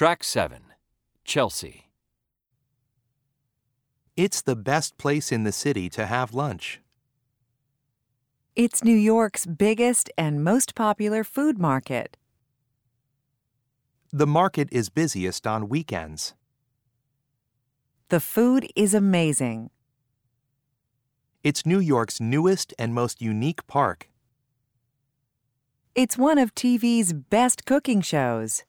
Track 7 Chelsea. It's the best place in the city to have lunch. It's New York's biggest and most popular food market. The market is busiest on weekends. The food is amazing. It's New York's newest and most unique park. It's one of TV's best cooking shows.